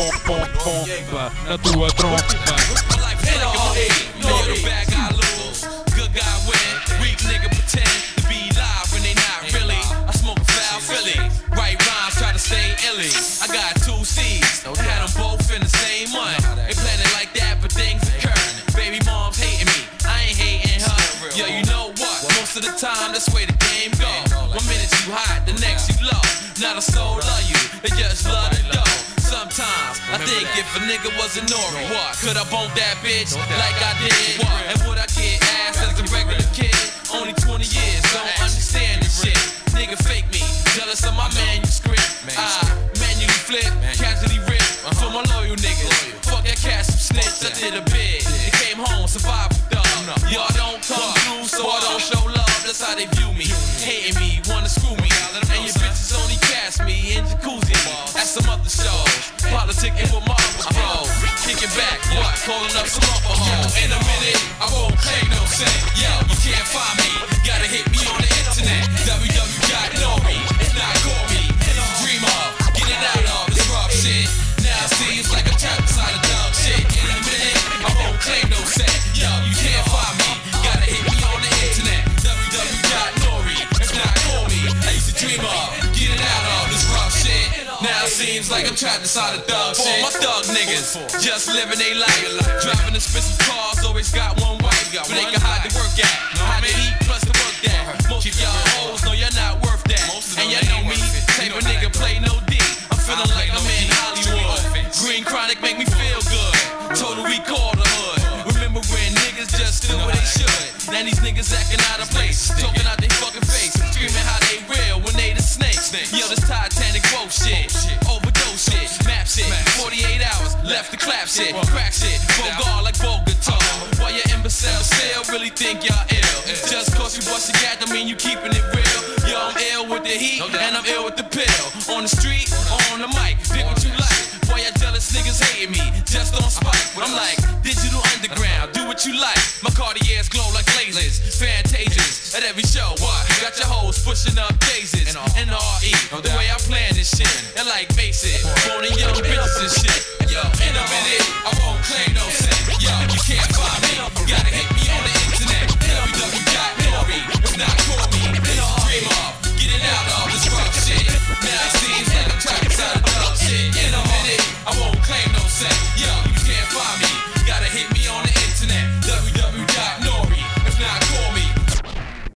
pom, pom, pompa na tua trompa. The bad guy lose, good guy win, weak pretend to be live when they not really. I smoke a Philly, rhymes, try to stay illy. I got two C's, both in the same. They planning like that, but things. Baby mom's hating me, I ain't hating her. Yo, you know what? Most of the time, that's way the game go. One minute you hot, the next you low. Not a soul love you, they just love the dough. I think if a nigga was a Nori, what could I bone that bitch like I did? What? And would I get ass as a regular kid? Only 20 years, don't understand this shit. Nigga fake me, jealous of my manuscript. I ah, manually flip, casually rip for my loyal niggas. Fuck that cash some snitch, I did a bid. It came home, survived thug. Y'all don't come through, so I don't show love. That's how they view me. Hating me, wanna screw me. And your bitches only cast me in jacuzzi. At some other shows. Up some hoes. In a minute, I won't claim no cent. Yo, you can't find me. Gotta hit me on the internet. www.nori. It's not call me. It's a dream of. Get it out of this rough shit. Now it seems like I'm trapped inside a dog shit. In a minute, I won't claim no cent. Yo, you can't find me. Gotta hit me on the internet. www.nori. If not, call me. I used to dream of. Seems like I'm trapped inside a thug shit. My thug niggas, just living they life. Driving expensive cars, always got one wife. But they can hide the work at. Hide the heat plus the work that. Most of y'all hoes know you're not worth that. And you know me, type of nigga play no D. I'm feeling like I'm in Hollywood. Green chronic make me left to clap shit. Crack shit. Bogar like Bogota. Why your imbecile still really think y'all ill? Just cause you bust a gat don't mean you keeping it real. Yo, I'm ill with the heat and I'm ill with the pill. On the street or on the mic. Pick what you like. Why y'all jealous niggas hating me? Just on spike. I'm like, digital underground, do what you like. My Cartiers